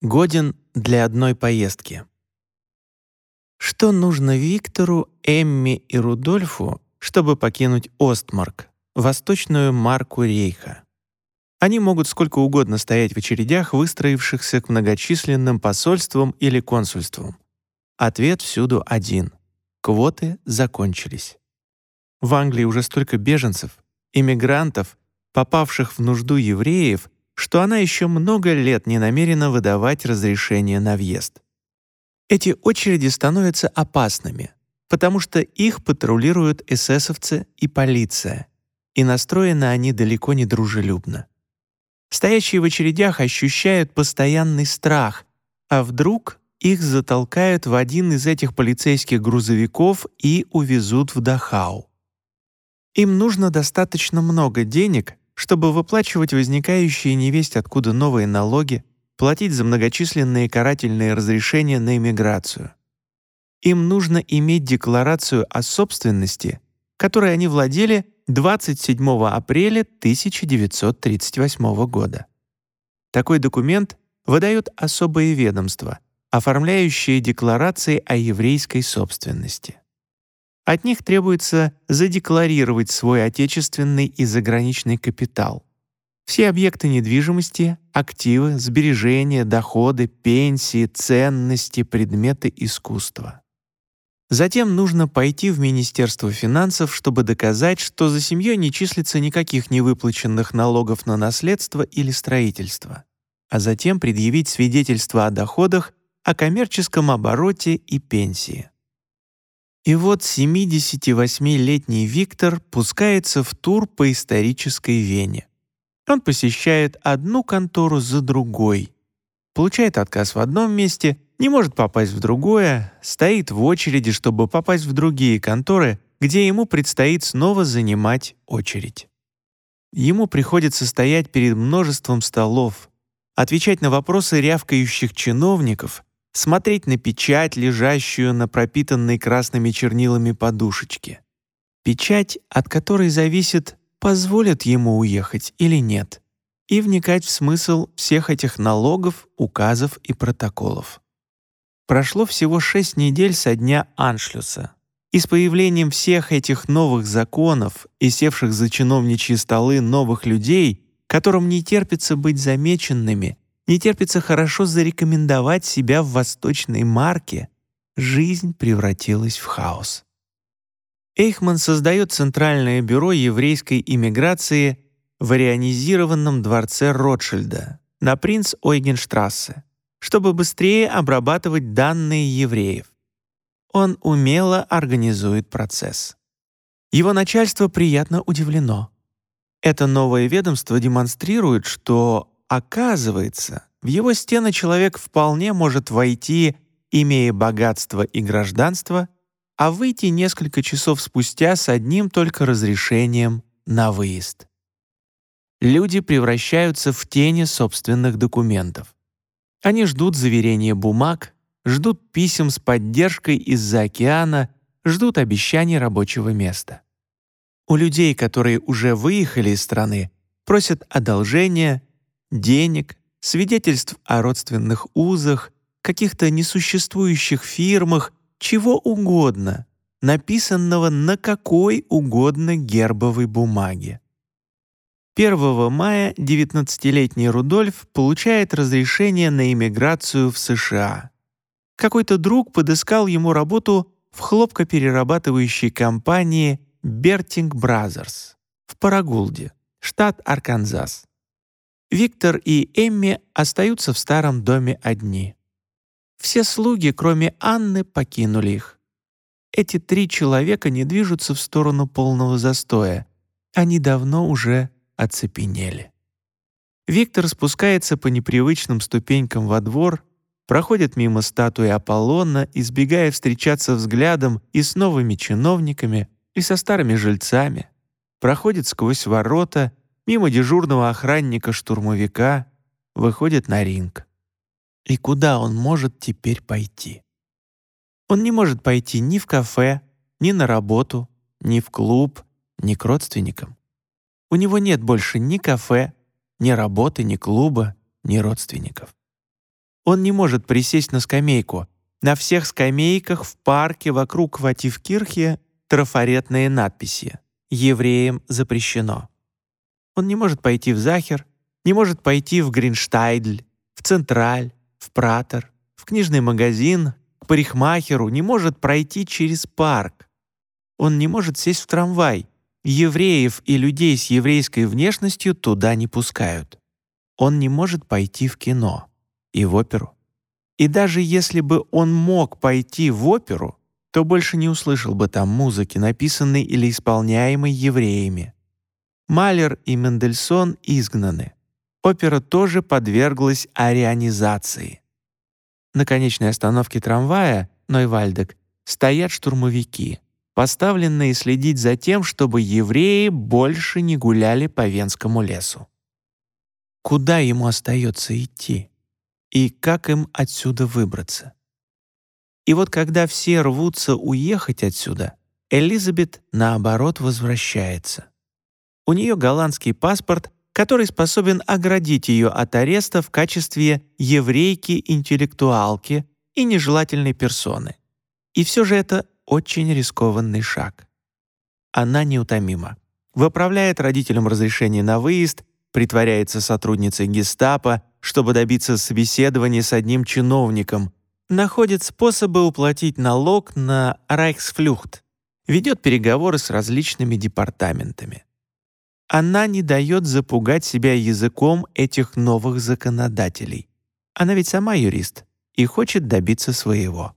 Годен для одной поездки. Что нужно Виктору, Эмми и Рудольфу, чтобы покинуть Остмарк, восточную марку Рейха? Они могут сколько угодно стоять в очередях, выстроившихся к многочисленным посольствам или консульствам. Ответ всюду один. Квоты закончились. В Англии уже столько беженцев, иммигрантов, попавших в нужду евреев, что она еще много лет не намерена выдавать разрешение на въезд. Эти очереди становятся опасными, потому что их патрулируют эсэсовцы и полиция, и настроены они далеко не дружелюбно. Стоящие в очередях ощущают постоянный страх, а вдруг их затолкают в один из этих полицейских грузовиков и увезут в Дахау. Им нужно достаточно много денег, чтобы выплачивать возникающие невесть откуда новые налоги, платить за многочисленные карательные разрешения на иммиграцию. Им нужно иметь декларацию о собственности, которой они владели 27 апреля 1938 года. Такой документ выдают особые ведомства, оформляющие декларации о еврейской собственности. От них требуется задекларировать свой отечественный и заграничный капитал. Все объекты недвижимости, активы, сбережения, доходы, пенсии, ценности, предметы искусства. Затем нужно пойти в Министерство финансов, чтобы доказать, что за семьей не числится никаких невыплаченных налогов на наследство или строительство, а затем предъявить свидетельство о доходах, о коммерческом обороте и пенсии. И вот 78-летний Виктор пускается в тур по исторической Вене. Он посещает одну контору за другой, получает отказ в одном месте, не может попасть в другое, стоит в очереди, чтобы попасть в другие конторы, где ему предстоит снова занимать очередь. Ему приходится стоять перед множеством столов, отвечать на вопросы рявкающих чиновников смотреть на печать, лежащую на пропитанной красными чернилами подушечке. Печать, от которой зависит, позволят ему уехать или нет, и вникать в смысл всех этих налогов, указов и протоколов. Прошло всего шесть недель со дня Аншлюса, и с появлением всех этих новых законов и севших за чиновничьи столы новых людей, которым не терпится быть замеченными не терпится хорошо зарекомендовать себя в восточной марке, жизнь превратилась в хаос. Эйхман создает Центральное бюро еврейской иммиграции в арианизированном дворце Ротшильда на принц Ойгенштрассе, чтобы быстрее обрабатывать данные евреев. Он умело организует процесс. Его начальство приятно удивлено. Это новое ведомство демонстрирует, что Оказывается, в его стены человек вполне может войти, имея богатство и гражданство, а выйти несколько часов спустя с одним только разрешением на выезд. Люди превращаются в тени собственных документов. Они ждут заверения бумаг, ждут писем с поддержкой из-за океана, ждут обещаний рабочего места. У людей, которые уже выехали из страны, просят одолжения, денег, свидетельств о родственных узах, каких-то несуществующих фирмах, чего угодно, написанного на какой угодно гербовой бумаге. 1 мая 19-летний Рудольф получает разрешение на иммиграцию в США. Какой-то друг подыскал ему работу в хлопкоперерабатывающей компании Бертинг Brothers в Парагулде, штат Арканзас. Виктор и Эмми остаются в старом доме одни. Все слуги, кроме Анны, покинули их. Эти три человека не движутся в сторону полного застоя. Они давно уже оцепенели. Виктор спускается по непривычным ступенькам во двор, проходит мимо статуи Аполлона, избегая встречаться взглядом и с новыми чиновниками, и со старыми жильцами, проходит сквозь ворота мимо дежурного охранника-штурмовика, выходит на ринг. И куда он может теперь пойти? Он не может пойти ни в кафе, ни на работу, ни в клуб, ни к родственникам. У него нет больше ни кафе, ни работы, ни клуба, ни родственников. Он не может присесть на скамейку. На всех скамейках в парке вокруг Вативкирхе трафаретные надписи «Евреям запрещено». Он не может пойти в Захер, не может пойти в Гринштайдль, в Централь, в Пратер, в книжный магазин, к парикмахеру, не может пройти через парк. Он не может сесть в трамвай. Евреев и людей с еврейской внешностью туда не пускают. Он не может пойти в кино и в оперу. И даже если бы он мог пойти в оперу, то больше не услышал бы там музыки, написанной или исполняемой евреями. Малер и Мендельсон изгнаны. Опера тоже подверглась арианизации. На конечной остановке трамвая Нойвальдек стоят штурмовики, поставленные следить за тем, чтобы евреи больше не гуляли по Венскому лесу. Куда ему остается идти? И как им отсюда выбраться? И вот когда все рвутся уехать отсюда, Элизабет, наоборот, возвращается. У нее голландский паспорт, который способен оградить ее от ареста в качестве еврейки-интеллектуалки и нежелательной персоны. И все же это очень рискованный шаг. Она неутомима. Выправляет родителям разрешение на выезд, притворяется сотрудницей гестапо, чтобы добиться собеседования с одним чиновником, находит способы уплатить налог на Райхсфлюхт, ведет переговоры с различными департаментами. Она не дает запугать себя языком этих новых законодателей. Она ведь сама юрист и хочет добиться своего.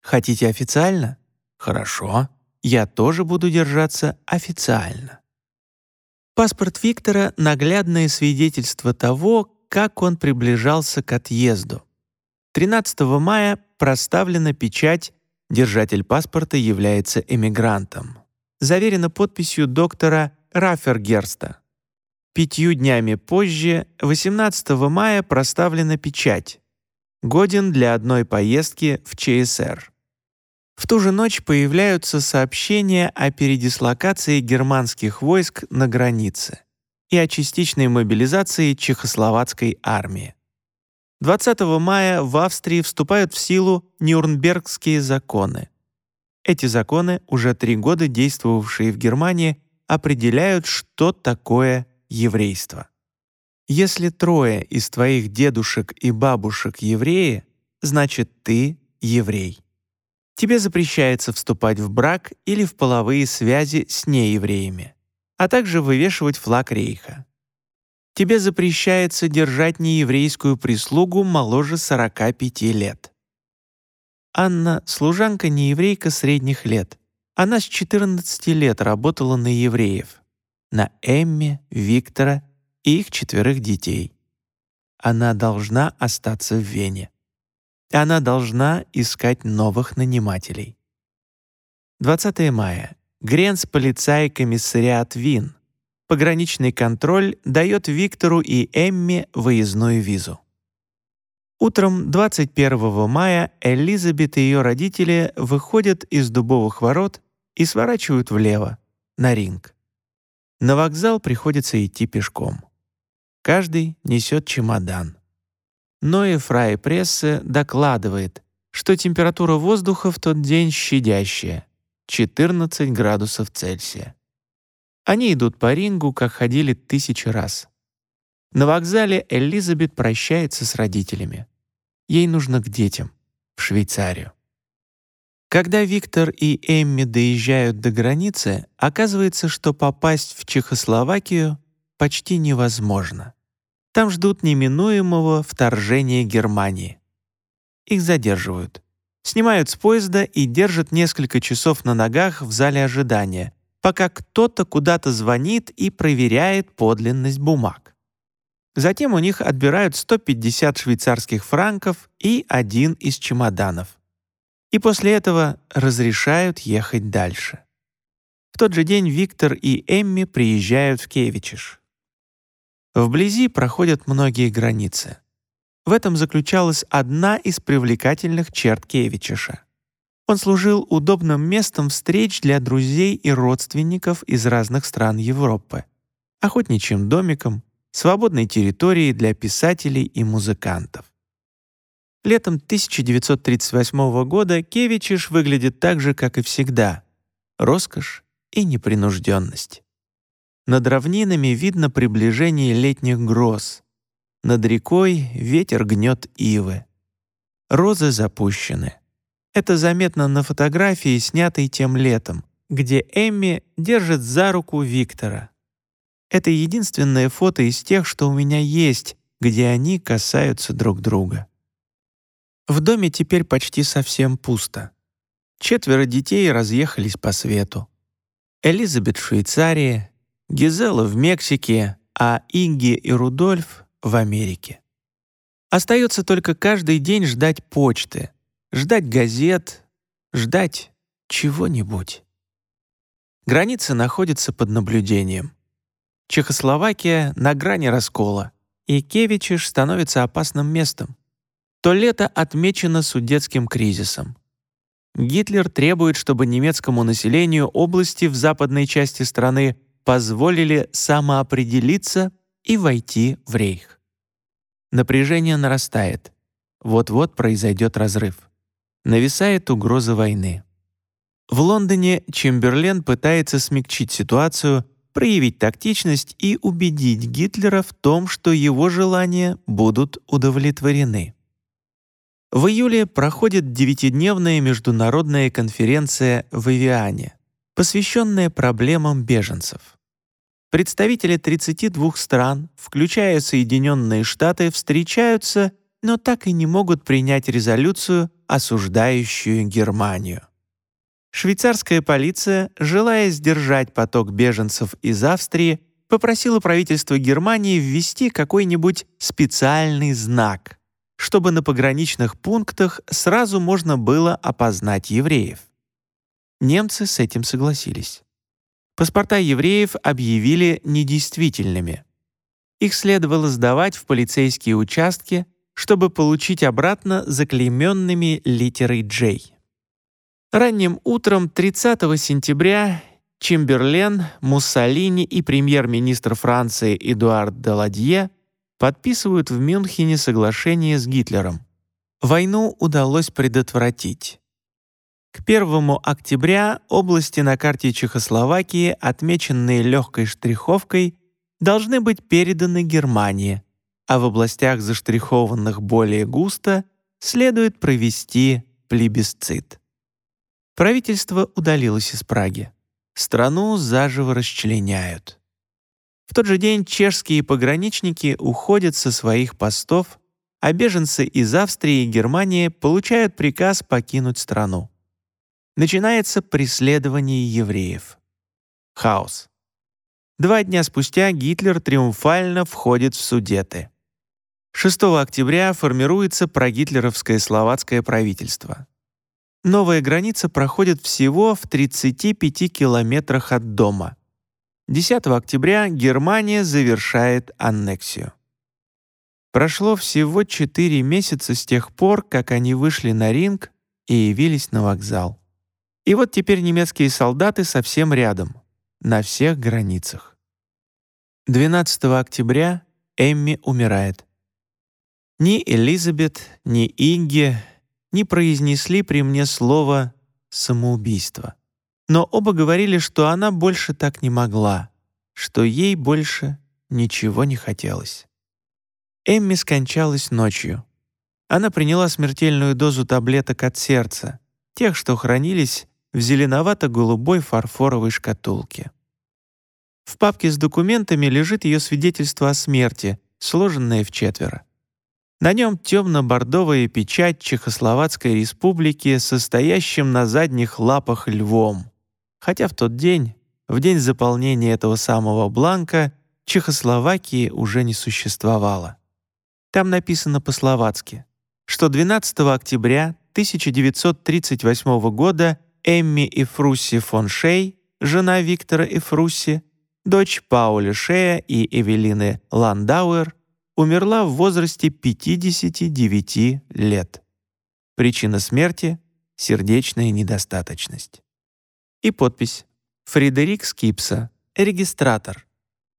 Хотите официально? Хорошо. Я тоже буду держаться официально. Паспорт Виктора — наглядное свидетельство того, как он приближался к отъезду. 13 мая проставлена печать «Держатель паспорта является эмигрантом». Заверена подписью доктора Раффергерста. Пятью днями позже, 18 мая, проставлена печать. Годен для одной поездки в ЧСР. В ту же ночь появляются сообщения о передислокации германских войск на границе и о частичной мобилизации чехословацкой армии. 20 мая в Австрии вступают в силу Нюрнбергские законы. Эти законы, уже три года действовавшие в Германии, определяют, что такое еврейство. Если трое из твоих дедушек и бабушек евреи, значит ты еврей. Тебе запрещается вступать в брак или в половые связи с неевреями, а также вывешивать флаг рейха. Тебе запрещается держать нееврейскую прислугу моложе 45 лет. Анна — служанка-нееврейка средних лет. Она с 14 лет работала на евреев, на Эмме, Виктора и их четверых детей. Она должна остаться в Вене. Она должна искать новых нанимателей. 20 мая. Гренц полицай комиссариат Вин. Пограничный контроль дает Виктору и Эмме выездную визу. Утром 21 мая Элизабет и ее родители выходят из дубовых ворот и сворачивают влево, на ринг. На вокзал приходится идти пешком. Каждый несет чемодан. Ноэ Фрай Прессе докладывает, что температура воздуха в тот день щадящая — 14 градусов Цельсия. Они идут по рингу, как ходили тысячи раз. На вокзале Элизабет прощается с родителями. Ей нужно к детям, в Швейцарию. Когда Виктор и Эмми доезжают до границы, оказывается, что попасть в Чехословакию почти невозможно. Там ждут неминуемого вторжения Германии. Их задерживают. Снимают с поезда и держат несколько часов на ногах в зале ожидания, пока кто-то куда-то звонит и проверяет подлинность бумаг. Затем у них отбирают 150 швейцарских франков и один из чемоданов и после этого разрешают ехать дальше. В тот же день Виктор и Эмми приезжают в Кевичиш. Вблизи проходят многие границы. В этом заключалась одна из привлекательных черт Кевичиша. Он служил удобным местом встреч для друзей и родственников из разных стран Европы, охотничьим домиком, свободной территорией для писателей и музыкантов. Летом 1938 года Кевичиш выглядит так же, как и всегда. Роскошь и непринужденность. Над равнинами видно приближение летних гроз. Над рекой ветер гнет ивы. Розы запущены. Это заметно на фотографии, снятой тем летом, где Эмми держит за руку Виктора. Это единственное фото из тех, что у меня есть, где они касаются друг друга. В доме теперь почти совсем пусто. Четверо детей разъехались по свету. Элизабет в Швейцарии, Гизела в Мексике, а Инги и Рудольф в Америке. Остается только каждый день ждать почты, ждать газет, ждать чего-нибудь. Границы находятся под наблюдением. Чехословакия на грани раскола, и Кевичиш становится опасным местом. То лето отмечено судетским кризисом. Гитлер требует, чтобы немецкому населению области в западной части страны позволили самоопределиться и войти в рейх. Напряжение нарастает. Вот-вот произойдет разрыв. Нависает угроза войны. В Лондоне Чемберлен пытается смягчить ситуацию, проявить тактичность и убедить Гитлера в том, что его желания будут удовлетворены. В июле проходит девятидневная международная конференция в Эвиане, посвященная проблемам беженцев. Представители 32 стран, включая Соединенные Штаты, встречаются, но так и не могут принять резолюцию, осуждающую Германию. Швейцарская полиция, желая сдержать поток беженцев из Австрии, попросила правительство Германии ввести какой-нибудь специальный знак — чтобы на пограничных пунктах сразу можно было опознать евреев. Немцы с этим согласились. Паспорта евреев объявили недействительными. Их следовало сдавать в полицейские участки, чтобы получить обратно заклейменными литерой J. Ранним утром 30 сентября Чемберлен, Муссолини и премьер-министр Франции Эдуард Даладье подписывают в Мюнхене соглашение с Гитлером. Войну удалось предотвратить. К 1 октября области на карте Чехословакии, отмеченные легкой штриховкой, должны быть переданы Германии, а в областях, заштрихованных более густо, следует провести плебисцит. Правительство удалилось из Праги. Страну заживо расчленяют. В тот же день чешские пограничники уходят со своих постов, а беженцы из Австрии и Германии получают приказ покинуть страну. Начинается преследование евреев. Хаос. Два дня спустя Гитлер триумфально входит в Судеты. 6 октября формируется прогитлеровское словацкое правительство. Новая граница проходит всего в 35 километрах от дома. 10 октября Германия завершает аннексию. Прошло всего 4 месяца с тех пор, как они вышли на ринг и явились на вокзал. И вот теперь немецкие солдаты совсем рядом, на всех границах. 12 октября Эмми умирает. Ни Элизабет, ни Инги не произнесли при мне слово «самоубийство» но оба говорили, что она больше так не могла, что ей больше ничего не хотелось. Эмми скончалась ночью. Она приняла смертельную дозу таблеток от сердца, тех, что хранились в зеленовато-голубой фарфоровой шкатулке. В папке с документами лежит ее свидетельство о смерти, сложенное в четверо. На нем темно-бордовая печать Чехословацкой республики, состоящим на задних лапах львом хотя в тот день, в день заполнения этого самого бланка, Чехословакии уже не существовало. Там написано по-словацки, что 12 октября 1938 года Эмми Эфрусси фон Шей, жена Виктора Эфрусси, дочь Пауля Шея и Эвелины Ландауэр, умерла в возрасте 59 лет. Причина смерти — сердечная недостаточность и подпись «Фредерик Скипса, регистратор».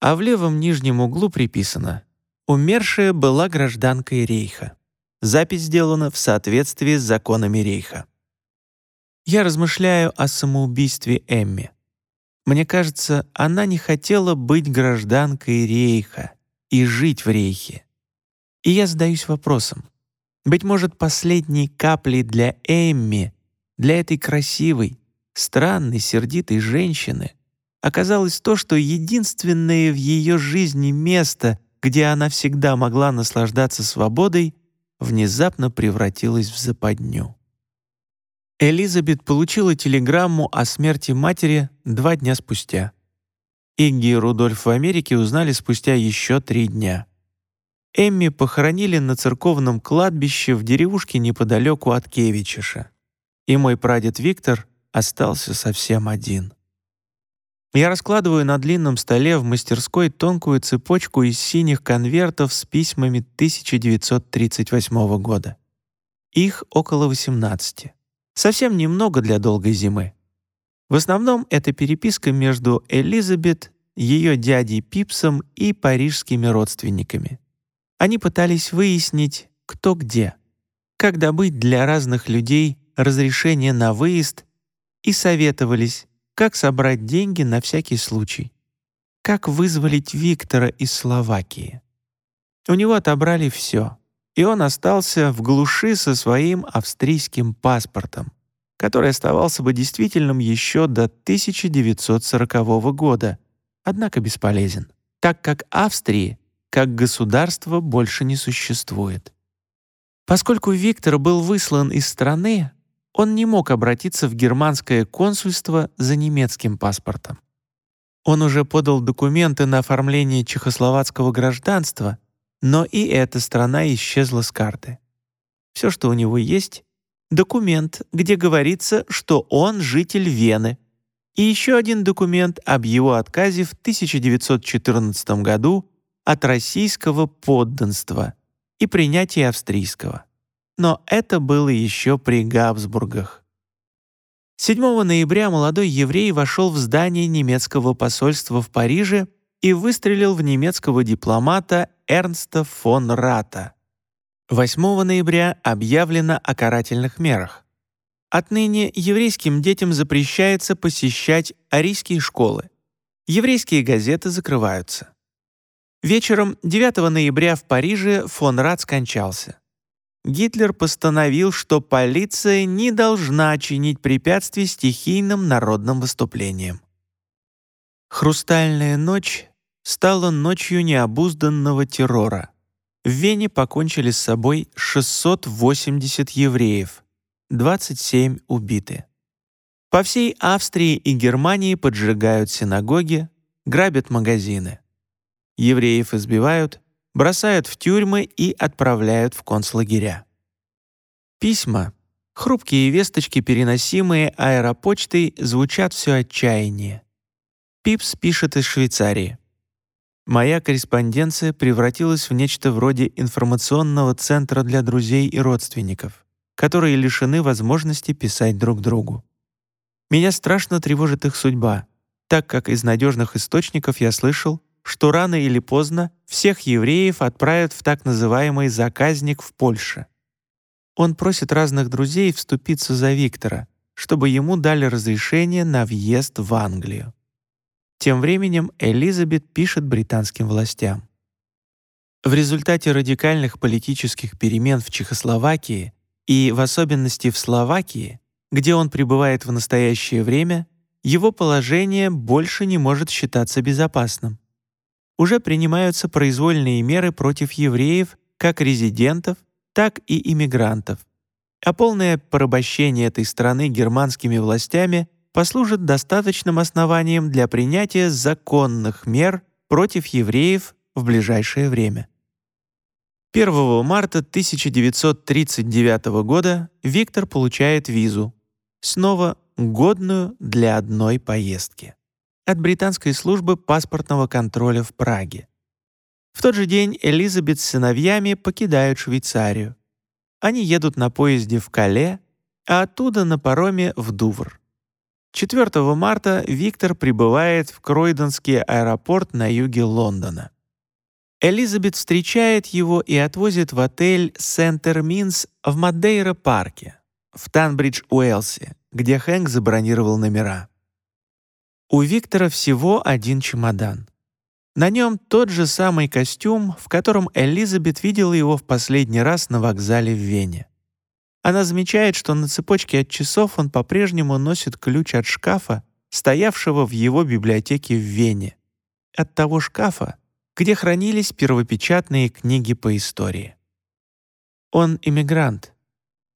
А в левом нижнем углу приписано «Умершая была гражданкой Рейха». Запись сделана в соответствии с законами Рейха. Я размышляю о самоубийстве Эмми. Мне кажется, она не хотела быть гражданкой Рейха и жить в Рейхе. И я задаюсь вопросом. Быть может, последней каплей для Эмми, для этой красивой, странной, сердитой женщины оказалось то, что единственное в ее жизни место, где она всегда могла наслаждаться свободой, внезапно превратилось в западню. Элизабет получила телеграмму о смерти матери два дня спустя. Игги и Рудольф в Америке узнали спустя еще три дня. Эмми похоронили на церковном кладбище в деревушке неподалеку от Кевичиша. И мой прадед Виктор остался совсем один. Я раскладываю на длинном столе в мастерской тонкую цепочку из синих конвертов с письмами 1938 года. Их около 18. Совсем немного для долгой зимы. В основном это переписка между Элизабет, ее дядей Пипсом и парижскими родственниками. Они пытались выяснить, кто где, как добыть для разных людей разрешение на выезд и советовались, как собрать деньги на всякий случай, как вызволить Виктора из Словакии. У него отобрали все, и он остался в глуши со своим австрийским паспортом, который оставался бы действительным еще до 1940 года, однако бесполезен, так как Австрии как государства больше не существует. Поскольку Виктор был выслан из страны, он не мог обратиться в германское консульство за немецким паспортом. Он уже подал документы на оформление чехословацкого гражданства, но и эта страна исчезла с карты. Все, что у него есть — документ, где говорится, что он житель Вены, и еще один документ об его отказе в 1914 году от российского подданства и принятии австрийского но это было еще при Габсбургах. 7 ноября молодой еврей вошел в здание немецкого посольства в Париже и выстрелил в немецкого дипломата Эрнста фон Рата. 8 ноября объявлено о карательных мерах. Отныне еврейским детям запрещается посещать арийские школы. Еврейские газеты закрываются. Вечером 9 ноября в Париже фон Рат скончался. Гитлер постановил, что полиция не должна чинить препятствий стихийным народным выступлениям. «Хрустальная ночь» стала ночью необузданного террора. В Вене покончили с собой 680 евреев, 27 убиты. По всей Австрии и Германии поджигают синагоги, грабят магазины. Евреев избивают, бросают в тюрьмы и отправляют в концлагеря. Письма, хрупкие весточки, переносимые аэропочтой, звучат все отчаяние. Пипс пишет из Швейцарии. Моя корреспонденция превратилась в нечто вроде информационного центра для друзей и родственников, которые лишены возможности писать друг другу. Меня страшно тревожит их судьба, так как из надежных источников я слышал, что рано или поздно всех евреев отправят в так называемый заказник в Польше. Он просит разных друзей вступиться за Виктора, чтобы ему дали разрешение на въезд в Англию. Тем временем Элизабет пишет британским властям. В результате радикальных политических перемен в Чехословакии и в особенности в Словакии, где он пребывает в настоящее время, его положение больше не может считаться безопасным уже принимаются произвольные меры против евреев, как резидентов, так и иммигрантов. А полное порабощение этой страны германскими властями послужит достаточным основанием для принятия законных мер против евреев в ближайшее время. 1 марта 1939 года Виктор получает визу, снова годную для одной поездки от британской службы паспортного контроля в Праге. В тот же день Элизабет с сыновьями покидают Швейцарию. Они едут на поезде в Кале, а оттуда на пароме в Дувр. 4 марта Виктор прибывает в Кройденский аэропорт на юге Лондона. Элизабет встречает его и отвозит в отель «Сентер Минс» в Мадейра-парке, в Танбридж-Уэлсе, где Хэнк забронировал номера. У Виктора всего один чемодан. На нем тот же самый костюм, в котором Элизабет видела его в последний раз на вокзале в Вене. Она замечает, что на цепочке от часов он по-прежнему носит ключ от шкафа, стоявшего в его библиотеке в Вене. От того шкафа, где хранились первопечатные книги по истории. Он иммигрант.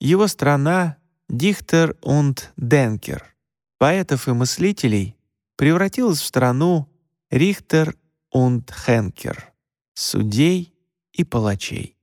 Его страна — Дихтер und Денкер, поэтов и мыслителей, превратилась в страну Рихтер und Хенкер, судей и палачей.